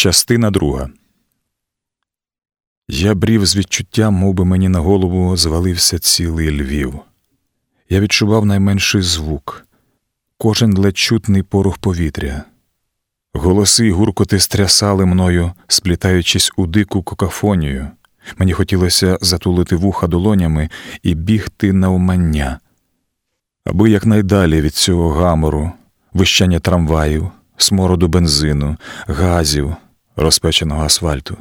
Частина друга. Я брів з відчуттям, мов би мені на голову звалився цілий Львів. Я відчував найменший звук, кожен ледь чутний порух повітря. Голоси й гуркоти стрясали мною, сплітаючись у дику какафонію. Мені хотілося затулити вуха долонями і бігти на умання, аби якнайдалі від цього гамору, вищання трамваїв, смороду бензину, газів, розпеченого асфальту.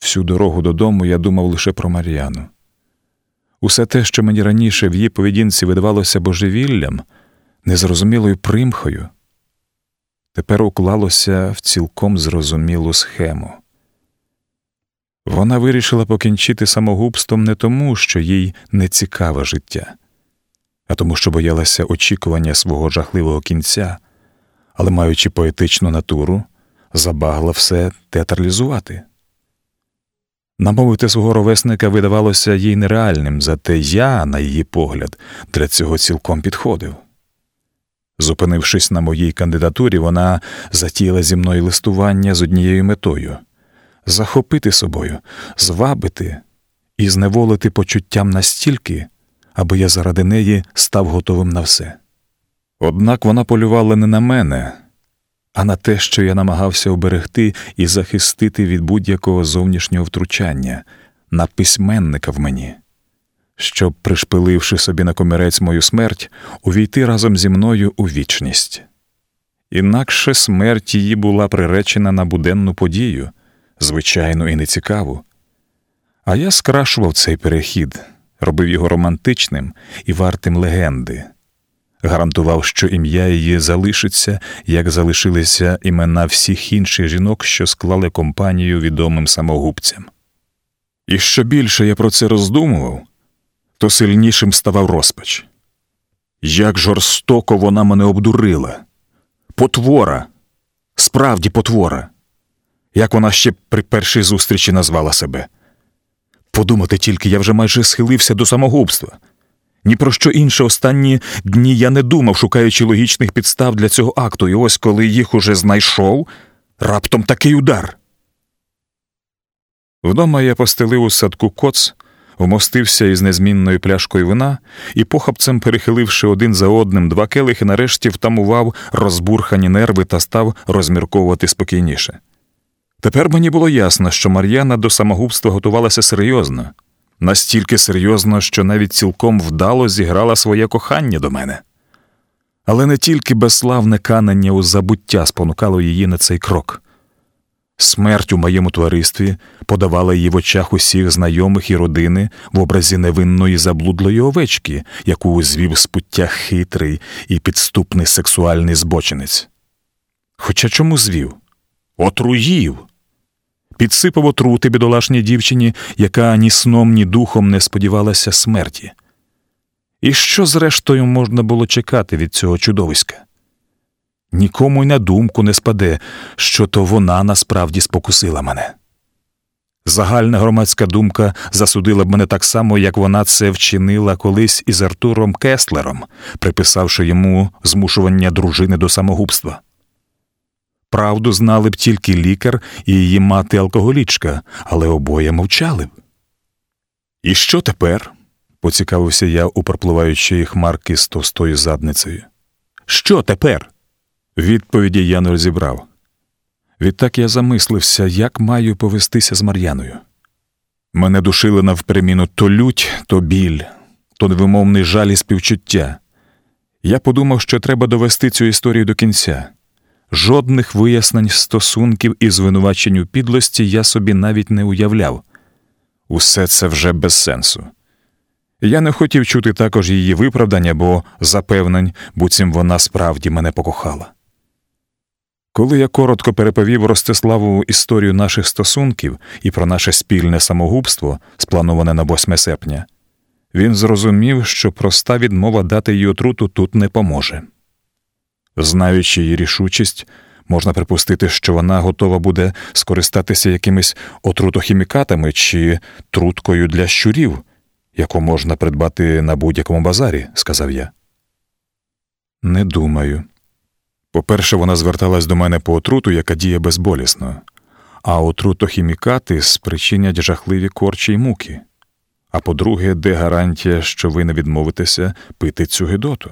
Всю дорогу додому я думав лише про Мар'яну. Усе те, що мені раніше в її поведінці видавалося божевіллям, незрозумілою примхою, тепер уклалося в цілком зрозумілу схему. Вона вирішила покінчити самогубством не тому, що їй не цікаве життя, а тому, що боялася очікування свого жахливого кінця, але, маючи поетичну натуру, забагла все театралізувати. Намовити свого ровесника видавалося їй нереальним, зате я, на її погляд, для цього цілком підходив. Зупинившись на моїй кандидатурі, вона затіяла зі мною листування з однією метою захопити собою, звабити і зневолити почуттям настільки, аби я заради неї став готовим на все. Однак вона полювала не на мене, а на те, що я намагався оберегти і захистити від будь-якого зовнішнього втручання, на письменника в мені, щоб, пришпиливши собі на комірець мою смерть, увійти разом зі мною у вічність. Інакше смерть її була приречена на буденну подію, звичайну і нецікаву. А я скрашував цей перехід, робив його романтичним і вартим легенди гарантував, що ім'я її залишиться, як залишилися імена всіх інших жінок, що склали компанію відомим самогубцям. І що більше я про це роздумував, то сильнішим ставав розпач. Як жорстоко вона мене обдурила, потвора, справді потвора, як вона ще при першій зустрічі назвала себе. Подумати тільки, я вже майже схилився до самогубства. Ні про що інше останні дні я не думав, шукаючи логічних підстав для цього акту, і ось коли їх уже знайшов, раптом такий удар. Вдома я постелив у садку коц, вмостився із незмінною пляшкою вина і, похапцем перехиливши один за одним два келихи, нарешті втамував розбурхані нерви та став розмірковувати спокійніше. Тепер мені було ясно, що Мар'яна до самогубства готувалася серйозно настільки серйозно, що навіть цілком вдало зіграла своє кохання до мене. Але не тільки безславне канення у забуття спонукало її на цей крок. Смерть у моєму товаристві подавала її в очах усіх знайомих і родини в образі невинної заблудлої овечки, яку звів з пуття хитрий і підступний сексуальний збочинець. Хоча чому звів? Отруїв підсипав отрути бідолашній дівчині, яка ні сном, ні духом не сподівалася смерті. І що, зрештою, можна було чекати від цього чудовиська? Нікому й на думку не спаде, що то вона насправді спокусила мене. Загальна громадська думка засудила б мене так само, як вона це вчинила колись із Артуром Кестлером, приписавши йому змушування дружини до самогубства. Правду знали б тільки лікар і її мати алкоголічка, але обоє мовчали б. І що тепер? поцікавився я у пропливаючої хмарки з товстою задницею. Що тепер? Відповіді я не розібрав. Відтак я замислився, як маю повестися з Мар'яною. Мене душили навпереміну то лють, то біль, то невимовний жаль і співчуття. Я подумав, що треба довести цю історію до кінця. Жодних вияснень стосунків і звинувачень у підлості я собі навіть не уявляв. Усе це вже без сенсу. Я не хотів чути також її виправдання, бо запевнень, буцім вона справді мене покохала. Коли я коротко переповів Ростиславу історію наших стосунків і про наше спільне самогубство, сплановане на 8 серпня, він зрозумів, що проста відмова дати їй отруту тут не поможе. Знаючи її рішучість, можна припустити, що вона готова буде скористатися якимись отрутохімікатами чи труткою для щурів, яку можна придбати на будь-якому базарі, сказав я. Не думаю. По-перше, вона зверталась до мене по отруту, яка діє безболісно, а отрутохімікати спричинять жахливі корчі й муки. А по-друге, де гарантія, що ви не відмовитеся пити цю гидоту?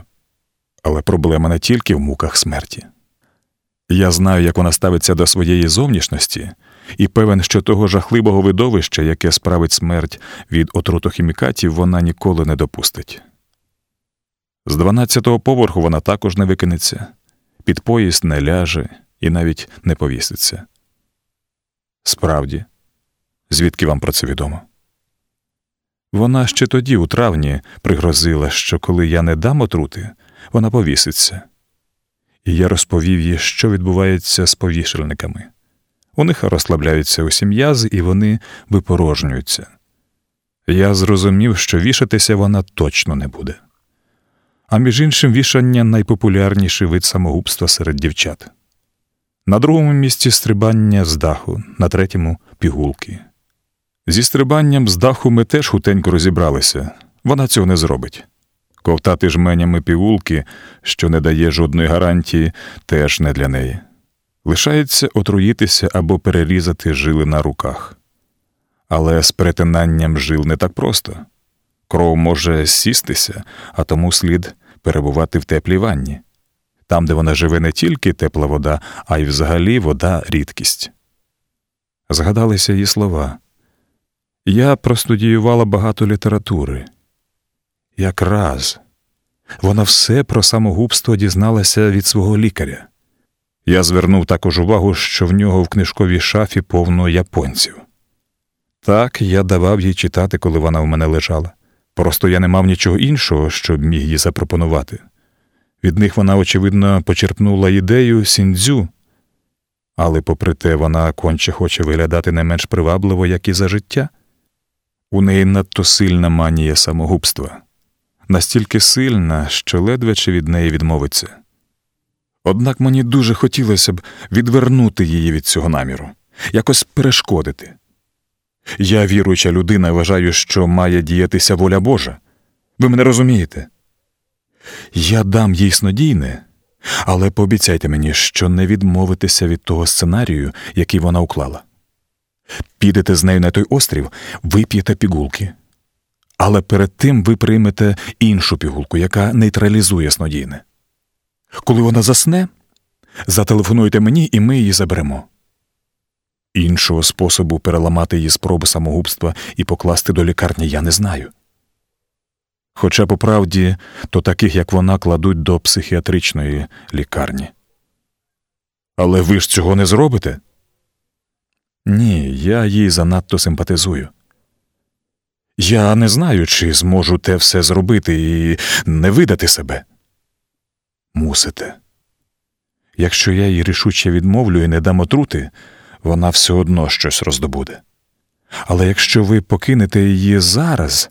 Але проблема не тільки в муках смерті. Я знаю, як вона ставиться до своєї зовнішності, і певен, що того жахливого видовища, яке справить смерть від отрутохімікатів, вона ніколи не допустить. З дванадцятого поверху вона також не викинеться, під поїзд не ляже і навіть не повіситься. Справді, звідки вам про це відомо? Вона ще тоді, у травні, пригрозила, що коли я не дам отрути, вона повіситься. І я розповів їй, що відбувається з повішальниками. У них розслабляються усі м'язи, і вони випорожнюються. Я зрозумів, що вішатися вона точно не буде. А між іншим, вішання найпопулярніший вид самогубства серед дівчат. На другому місці стрибання з даху, на третьому пігулки. Зі стрибанням з даху ми теж хутенько розібралися, вона цього не зробить. Ковтати жменями пігулки, що не дає жодної гарантії, теж не для неї. Лишається отруїтися або перерізати жили на руках. Але з перетинанням жил не так просто. Кров може сістися, а тому слід перебувати в теплій ванні. Там, де вона живе не тільки тепла вода, а й взагалі вода рідкість. Згадалися її слова. Я простудіювала багато літератури. Якраз вона все про самогубство дізналася від свого лікаря. Я звернув також увагу, що в нього в книжковій шафі повно японців. Так, я давав їй читати, коли вона в мене лежала. Просто я не мав нічого іншого, щоб міг їй запропонувати. Від них вона, очевидно, почерпнула ідею сіндзю, але, попри те, вона конче хоче виглядати не менш привабливо, як і за життя. У неї надто сильна манія самогубства, настільки сильна, що ледве чи від неї відмовиться. Однак мені дуже хотілося б відвернути її від цього наміру, якось перешкодити. Я віруюча людина вважаю, що має діятися воля Божа. Ви мене розумієте? Я дам їй снодійне, але пообіцяйте мені, що не відмовитеся від того сценарію, який вона уклала. Підете з нею на той острів, вип'єте пігулки. Але перед тим ви приймете іншу пігулку, яка нейтралізує снодійне. Коли вона засне, зателефонуйте мені, і ми її заберемо. Іншого способу переламати її спроби самогубства і покласти до лікарні я не знаю. Хоча, по правді, то таких, як вона, кладуть до психіатричної лікарні. Але ви ж цього не зробите? Ні, я їй занадто симпатизую. Я не знаю, чи зможу те все зробити і не видати себе. Мусите. Якщо я їй рішуче відмовлю і не дам отрути, вона все одно щось роздобуде. Але якщо ви покинете її зараз,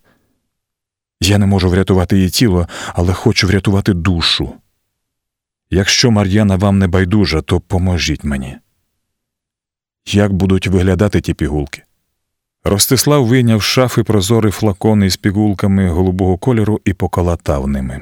я не можу врятувати її тіло, але хочу врятувати душу. Якщо Мар'яна вам не байдужа, то поможіть мені. Як будуть виглядати ті пігулки? Ростислав вийняв шафи прозорий флакон із пігулками голубого кольору і поколотав ними.